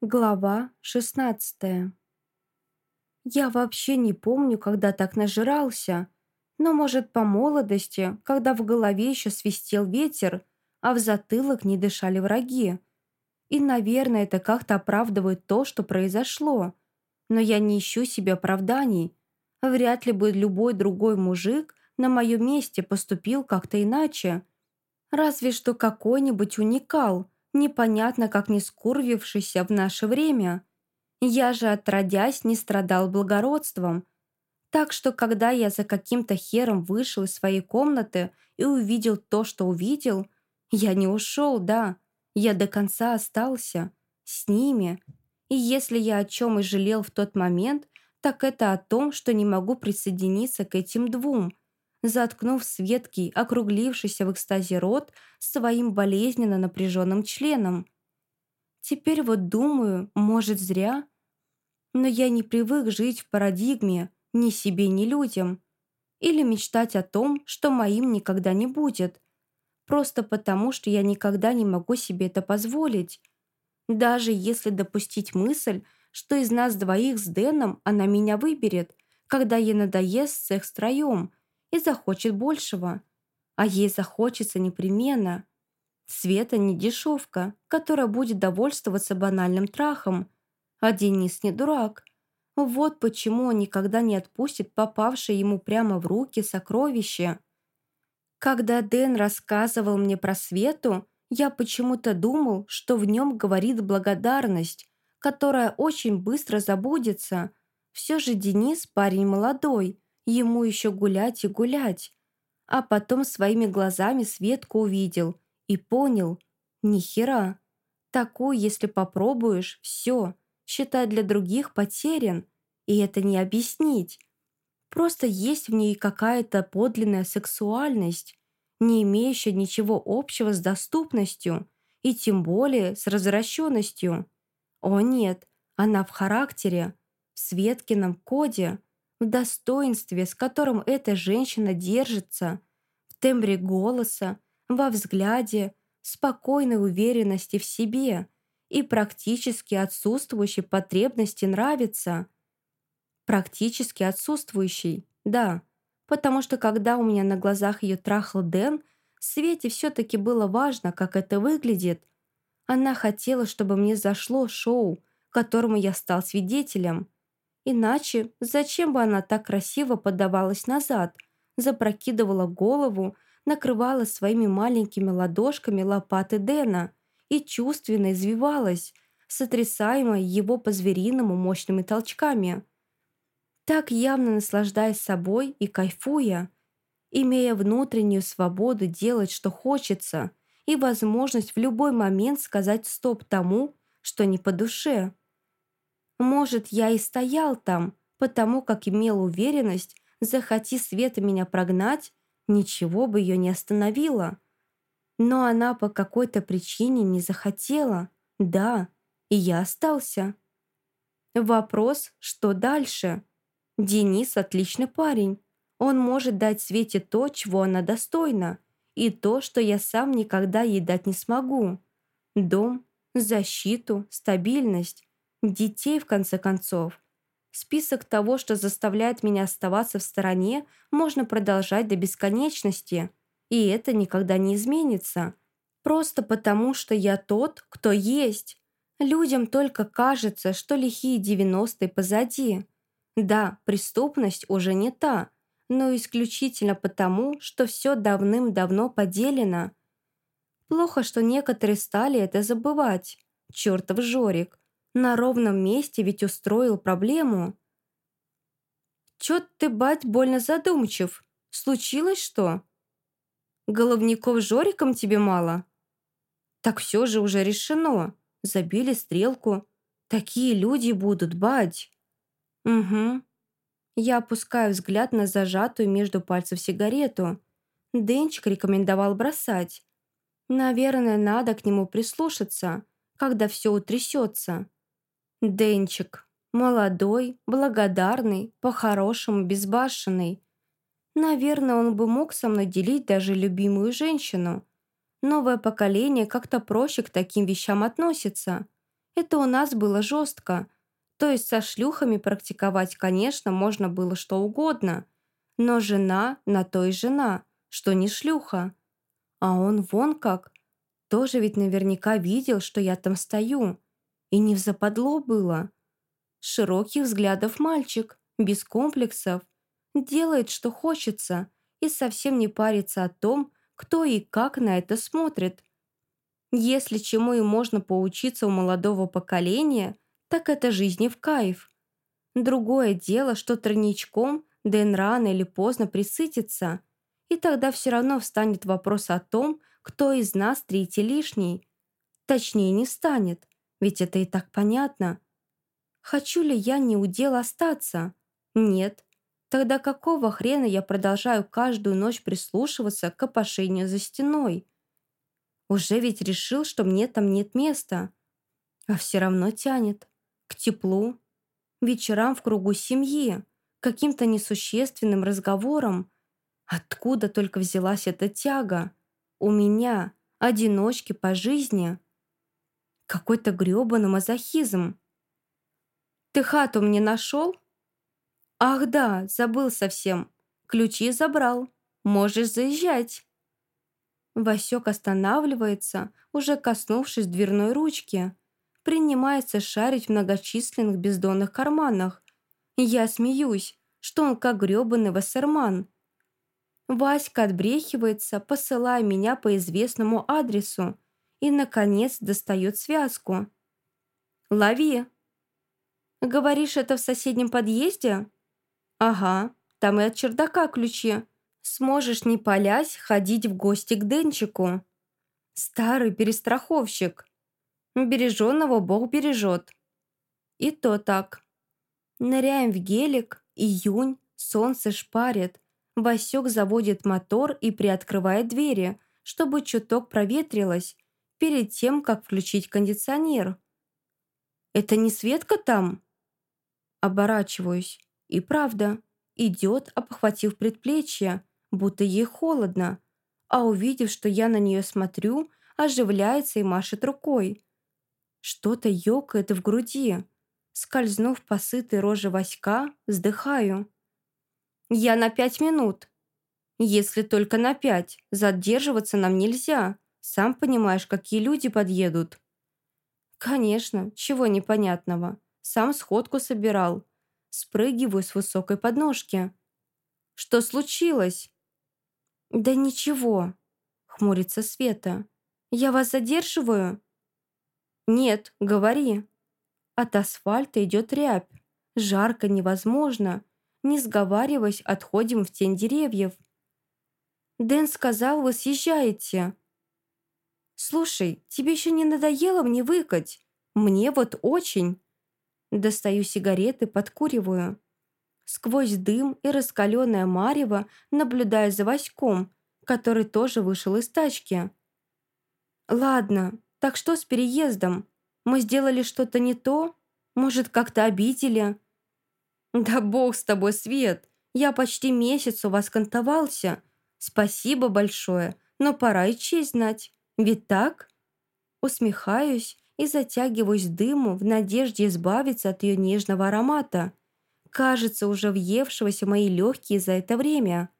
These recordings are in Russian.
Глава 16 Я вообще не помню, когда так нажирался, но, может, по молодости, когда в голове еще свистел ветер, а в затылок не дышали враги. И, наверное, это как-то оправдывает то, что произошло. Но я не ищу себе оправданий. Вряд ли бы любой другой мужик на моем месте поступил как-то иначе. Разве что какой-нибудь уникал – непонятно как не скурвившийся в наше время. Я же, отродясь, не страдал благородством. Так что, когда я за каким-то хером вышел из своей комнаты и увидел то, что увидел, я не ушел, да, я до конца остался с ними. И если я о чем и жалел в тот момент, так это о том, что не могу присоединиться к этим двум – заткнув светкий, округлившийся в экстазе рот своим болезненно напряженным членом. Теперь вот думаю, может, зря? Но я не привык жить в парадигме ни себе, ни людям. Или мечтать о том, что моим никогда не будет. Просто потому, что я никогда не могу себе это позволить. Даже если допустить мысль, что из нас двоих с Дэном она меня выберет, когда ей надоест секс втроем – и захочет большего. А ей захочется непременно. Света не дешевка, которая будет довольствоваться банальным трахом. А Денис не дурак. Вот почему он никогда не отпустит попавшее ему прямо в руки сокровище. Когда Дэн рассказывал мне про Свету, я почему-то думал, что в нем говорит благодарность, которая очень быстро забудется. Все же Денис парень молодой, Ему еще гулять и гулять. А потом своими глазами Светку увидел и понял. Ни хера. Если попробуешь, все, считай для других потерян. И это не объяснить. Просто есть в ней какая-то подлинная сексуальность, не имеющая ничего общего с доступностью и тем более с развращенностью. О нет, она в характере, в Светкином коде – в достоинстве, с которым эта женщина держится, в тембре голоса, во взгляде, спокойной уверенности в себе и практически отсутствующей потребности нравится. Практически отсутствующий, да, потому что когда у меня на глазах ее трахал Дэн, Свете все-таки было важно, как это выглядит. Она хотела, чтобы мне зашло шоу, которому я стал свидетелем – Иначе зачем бы она так красиво поддавалась назад, запрокидывала голову, накрывала своими маленькими ладошками лопаты Дэна и чувственно извивалась, сотрясаемая его по-звериному мощными толчками. Так явно наслаждаясь собой и кайфуя, имея внутреннюю свободу делать, что хочется, и возможность в любой момент сказать «стоп» тому, что не по душе. Может, я и стоял там, потому как имел уверенность, захоти Света меня прогнать, ничего бы ее не остановило. Но она по какой-то причине не захотела. Да, и я остался. Вопрос, что дальше? Денис отличный парень. Он может дать Свете то, чего она достойна, и то, что я сам никогда ей дать не смогу. Дом, защиту, стабильность. Детей, в конце концов. Список того, что заставляет меня оставаться в стороне, можно продолжать до бесконечности. И это никогда не изменится. Просто потому, что я тот, кто есть. Людям только кажется, что лихие девяностые позади. Да, преступность уже не та, но исключительно потому, что все давным-давно поделено. Плохо, что некоторые стали это забывать. Чертов Жорик. На ровном месте ведь устроил проблему. «Чё ты, бать, больно задумчив? Случилось что? Головников Жориком тебе мало?» «Так все же уже решено. Забили стрелку. Такие люди будут, бать». «Угу». Я опускаю взгляд на зажатую между пальцев сигарету. Денчик рекомендовал бросать. Наверное, надо к нему прислушаться, когда все утрясется. Денчик. Молодой, благодарный, по-хорошему безбашенный. Наверное, он бы мог со мной делить даже любимую женщину. Новое поколение как-то проще к таким вещам относится. Это у нас было жестко. То есть со шлюхами практиковать, конечно, можно было что угодно. Но жена на то и жена, что не шлюха. А он вон как. Тоже ведь наверняка видел, что я там стою. И не в западло было. Широких взглядов мальчик, без комплексов. Делает, что хочется, и совсем не парится о том, кто и как на это смотрит. Если чему и можно поучиться у молодого поколения, так это жизни в кайф. Другое дело, что тройничком Дэн рано или поздно присытится, и тогда все равно встанет вопрос о том, кто из нас третий лишний. Точнее, не станет, ведь это и так понятно. Хочу ли я не удел остаться? Нет. Тогда какого хрена я продолжаю каждую ночь прислушиваться к опошению за стеной? Уже ведь решил, что мне там нет места. А все равно тянет. К теплу. Вечерам в кругу семьи. Каким-то несущественным разговором. Откуда только взялась эта тяга? У меня, одиночки по жизни. Какой-то грёбаный мазохизм. «Ты хату мне нашел?» «Ах да, забыл совсем. Ключи забрал. Можешь заезжать». Васек останавливается, уже коснувшись дверной ручки. Принимается шарить в многочисленных бездонных карманах. Я смеюсь, что он как грёбаный вассерман. Васька отбрехивается, посылая меня по известному адресу и, наконец, достает связку. «Лови!» «Говоришь, это в соседнем подъезде?» «Ага, там и от чердака ключи. Сможешь, не палясь, ходить в гости к Денчику. Старый перестраховщик. Береженного Бог бережет». И то так. Ныряем в гелик, июнь, солнце шпарит. Васек заводит мотор и приоткрывает двери, чтобы чуток проветрилось, перед тем, как включить кондиционер. «Это не Светка там?» Оборачиваюсь. И правда, идет, обхватив предплечье, будто ей холодно, а увидев, что я на нее смотрю, оживляется и машет рукой. Что-то ёкает в груди. Скользнув по сытой роже Васька, вздыхаю. «Я на пять минут. Если только на пять. Задерживаться нам нельзя. Сам понимаешь, какие люди подъедут». «Конечно, чего непонятного. Сам сходку собирал. Спрыгиваю с высокой подножки. «Что случилось?» «Да ничего», — хмурится Света. «Я вас задерживаю?» «Нет, говори». От асфальта идет рябь. Жарко невозможно. Не сговариваясь, отходим в тень деревьев. «Дэн сказал, вы съезжаете». «Слушай, тебе еще не надоело мне выкать? Мне вот очень». Достаю сигареты, подкуриваю. Сквозь дым и раскаленное марево наблюдаю за Васьком, который тоже вышел из тачки. «Ладно, так что с переездом? Мы сделали что-то не то? Может, как-то обидели?» «Да бог с тобой, Свет! Я почти месяц у вас кантовался. Спасибо большое, но пора и честь знать. Ведь так?» Усмехаюсь и затягиваюсь дыму в надежде избавиться от ее нежного аромата, кажется, уже въевшегося в мои легкие за это время.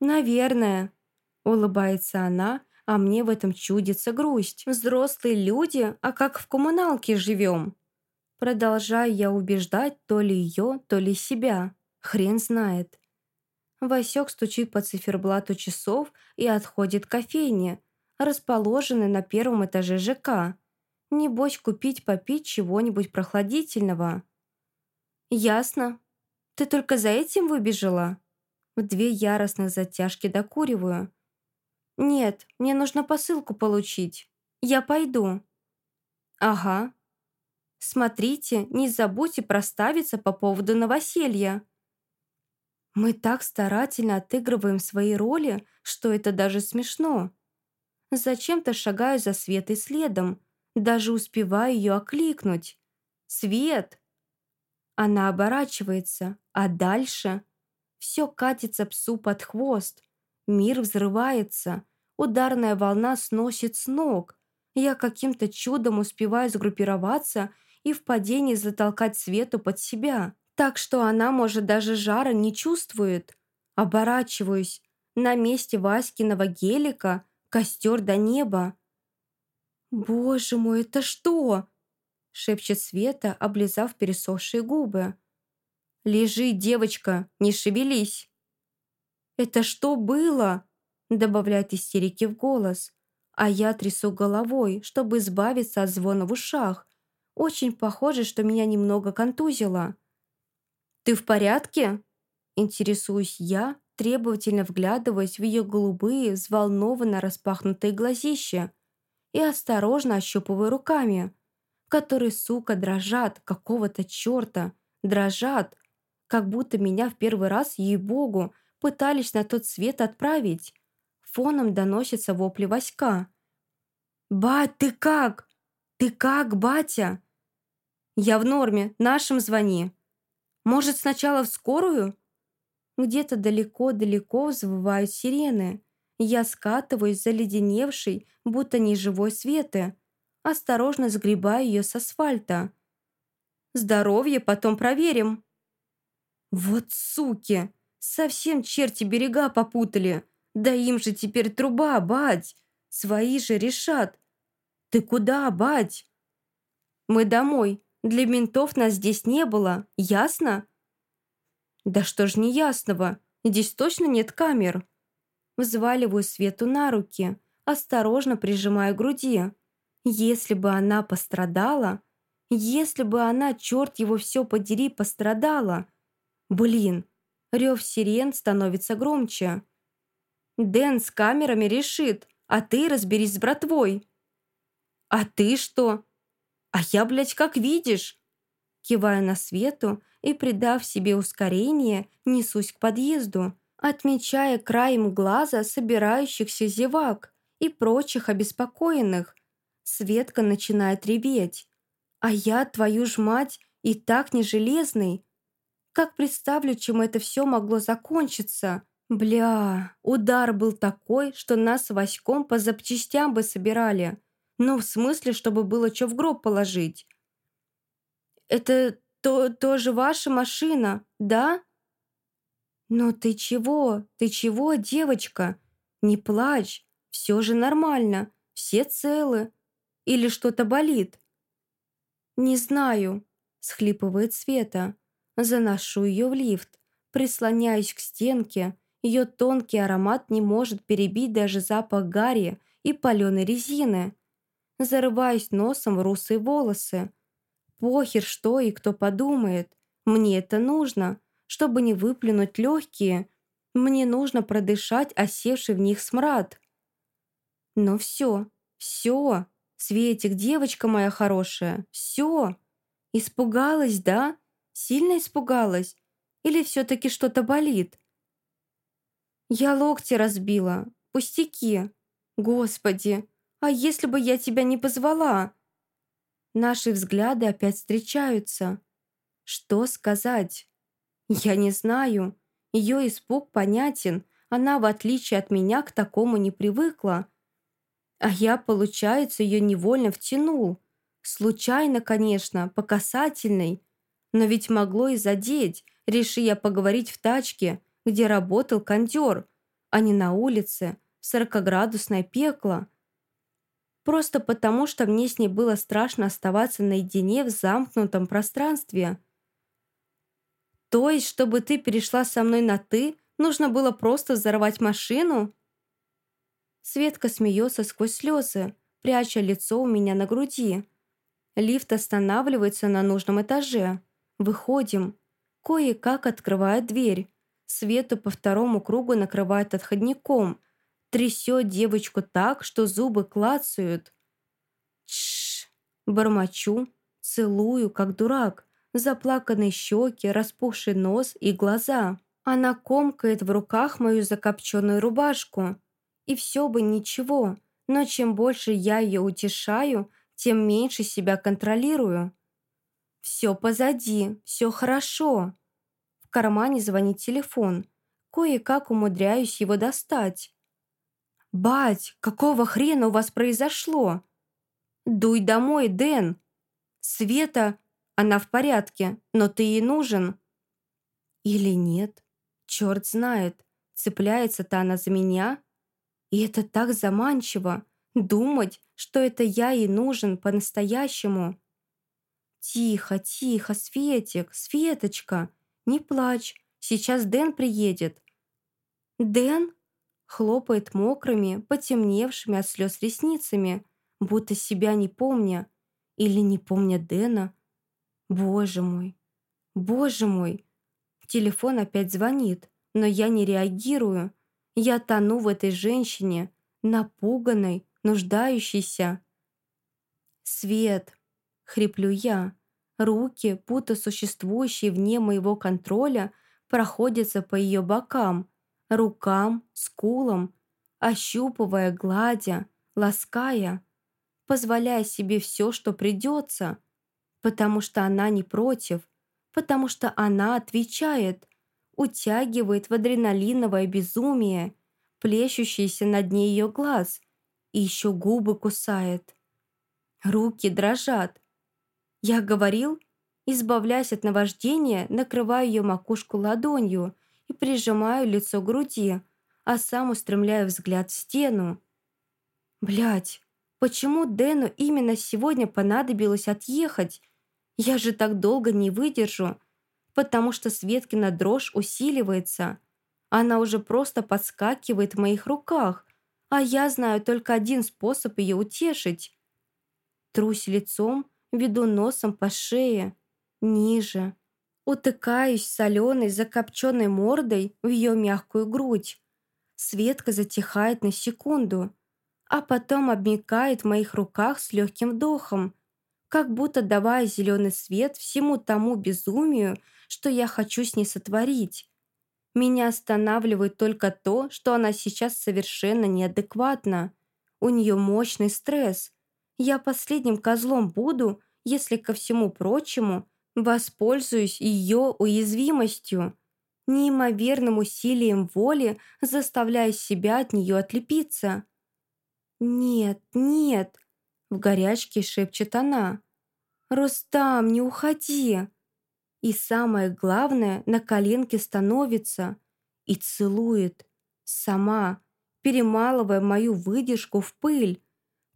«Наверное», — улыбается она, а мне в этом чудится грусть. «Взрослые люди, а как в коммуналке живем?» Продолжаю я убеждать то ли ее, то ли себя. Хрен знает. Васек стучит по циферблату часов и отходит к кофейне, расположенной на первом этаже ЖК. Небось, купить попить чего-нибудь прохладительного. Ясно. Ты только за этим выбежала? В две яростных затяжки докуриваю. Нет, мне нужно посылку получить. Я пойду. Ага. Смотрите, не забудьте проставиться по поводу новоселья. Мы так старательно отыгрываем свои роли, что это даже смешно. Зачем-то шагаю за Светой следом, даже успеваю ее окликнуть. «Свет!» Она оборачивается, а дальше все катится псу под хвост. Мир взрывается, ударная волна сносит с ног. Я каким-то чудом успеваю сгруппироваться и в падении затолкать Свету под себя, так что она, может, даже жара не чувствует. Оборачиваюсь. На месте Васькиного гелика костер до неба. «Боже мой, это что?» шепчет Света, облизав пересохшие губы. «Лежи, девочка, не шевелись!» «Это что было?» добавляет истерики в голос, а я трясу головой, чтобы избавиться от звона в ушах. Очень похоже, что меня немного контузило. «Ты в порядке?» Интересуюсь я, требовательно вглядываясь в ее голубые, взволнованно распахнутые глазища и осторожно ощупываю руками, которые, сука, дрожат какого-то черта, дрожат, как будто меня в первый раз, ей-богу, пытались на тот свет отправить. Фоном доносится вопли Васька. «Бать, ты как? Ты как, батя?» «Я в норме, нашим звони. Может, сначала в скорую?» Где-то далеко-далеко взвывают сирены. Я скатываюсь заледеневшей, будто неживой светы. Осторожно сгребаю ее с асфальта. «Здоровье потом проверим». «Вот суки! Совсем черти берега попутали. Да им же теперь труба, бать! Свои же решат. Ты куда, бать?» «Мы домой. Для ментов нас здесь не было. Ясно?» «Да что ж неясного? Здесь точно нет камер?» Взваливаю Свету на руки, осторожно прижимая груди. Если бы она пострадала, если бы она, черт его все подери, пострадала. Блин, рев сирен становится громче. Дэн с камерами решит, а ты разберись с братвой. А ты что? А я, блядь, как видишь. Кивая на свету и, придав себе ускорение, несусь к подъезду, отмечая краем глаза собирающихся зевак и прочих обеспокоенных. Светка начинает реветь. А я, твою ж мать, и так не железный. Как представлю, чем это все могло закончиться. Бля, удар был такой, что нас с Васьком по запчастям бы собирали. Ну, в смысле, чтобы было что в гроб положить. Это то тоже ваша машина, да? Но ты чего? Ты чего, девочка? Не плачь, все же нормально, все целы. Или что-то болит? Не знаю, схлипывает Света. Заношу ее в лифт, прислоняюсь к стенке. Ее тонкий аромат не может перебить даже запах гари и паленой резины. Зарываюсь носом в русые волосы. Похер, что и кто подумает. Мне это нужно, чтобы не выплюнуть легкие. Мне нужно продышать осевший в них смрад. Но все, все, Светик, девочка моя хорошая, все. Испугалась, да? Сильно испугалась? Или все-таки что-то болит? Я локти разбила, пустяки. Господи, а если бы я тебя не позвала? Наши взгляды опять встречаются. Что сказать? Я не знаю. Ее испуг понятен. Она, в отличие от меня, к такому не привыкла. А я, получается, ее невольно втянул. Случайно, конечно, по касательной. Но ведь могло и задеть, реши я поговорить в тачке, где работал кондер, а не на улице, сорокоградусное пекло просто потому, что мне с ней было страшно оставаться наедине в замкнутом пространстве. То есть, чтобы ты перешла со мной на «ты», нужно было просто взорвать машину? Светка смеется сквозь слезы, пряча лицо у меня на груди. Лифт останавливается на нужном этаже. Выходим. Кое-как открывает дверь. Свету по второму кругу накрывает отходником – трясет девочку так, что зубы клацают. Тш, бормочу, целую, как дурак, заплаканные щеки, распухший нос и глаза. Она комкает в руках мою закопченную рубашку. И все бы ничего, но чем больше я ее утешаю, тем меньше себя контролирую. Все позади, все хорошо. В кармане звонит телефон. Кое-как умудряюсь его достать. «Бать, какого хрена у вас произошло?» «Дуй домой, Дэн!» «Света, она в порядке, но ты ей нужен!» Или нет? Черт знает, цепляется-то она за меня? И это так заманчиво, думать, что это я ей нужен по-настоящему. «Тихо, тихо, Светик, Светочка, не плачь, сейчас Дэн приедет». «Дэн?» Хлопает мокрыми, потемневшими от слез ресницами, будто себя не помня. Или не помня Дэна. Боже мой, боже мой. Телефон опять звонит, но я не реагирую. Я тону в этой женщине, напуганной, нуждающейся. «Свет!» — хриплю я. Руки, будто существующие вне моего контроля, проходятся по ее бокам, рукам, скулам, ощупывая, гладя, лаская, позволяя себе все, что придется, потому что она не против, потому что она отвечает, утягивает в адреналиновое безумие, плещущееся на дне ее глаз, и еще губы кусает. Руки дрожат. Я говорил, избавляясь от наваждения, накрываю ее макушку ладонью и прижимаю лицо к груди, а сам устремляю взгляд в стену. Блять, почему Дэну именно сегодня понадобилось отъехать? Я же так долго не выдержу, потому что Светкина дрожь усиливается. Она уже просто подскакивает в моих руках, а я знаю только один способ ее утешить. Трусь лицом, веду носом по шее, ниже. Утыкаюсь соленой, закопченной мордой в ее мягкую грудь. Светка затихает на секунду, а потом обмикает в моих руках с легким вдохом, как будто давая зеленый свет всему тому безумию, что я хочу с ней сотворить. Меня останавливает только то, что она сейчас совершенно неадекватна. У нее мощный стресс. Я последним козлом буду, если ко всему прочему Воспользуюсь ее уязвимостью, неимоверным усилием воли заставляя себя от нее отлепиться. «Нет, нет!» — в горячке шепчет она. «Рустам, не уходи!» И самое главное, на коленке становится и целует. Сама, перемалывая мою выдержку в пыль.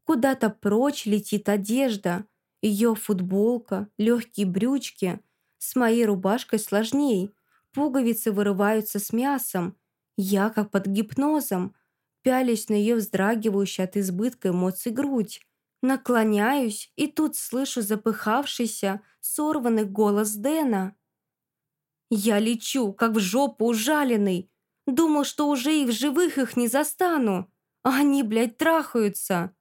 Куда-то прочь летит одежда — ее футболка, легкие брючки. С моей рубашкой сложней. Пуговицы вырываются с мясом. Я, как под гипнозом, пялись на ее вздрагивающую от избытка эмоций грудь. Наклоняюсь, и тут слышу запыхавшийся, сорванный голос Дэна. «Я лечу, как в жопу ужаленный. Думал, что уже и в живых их не застану. А они, блядь, трахаются.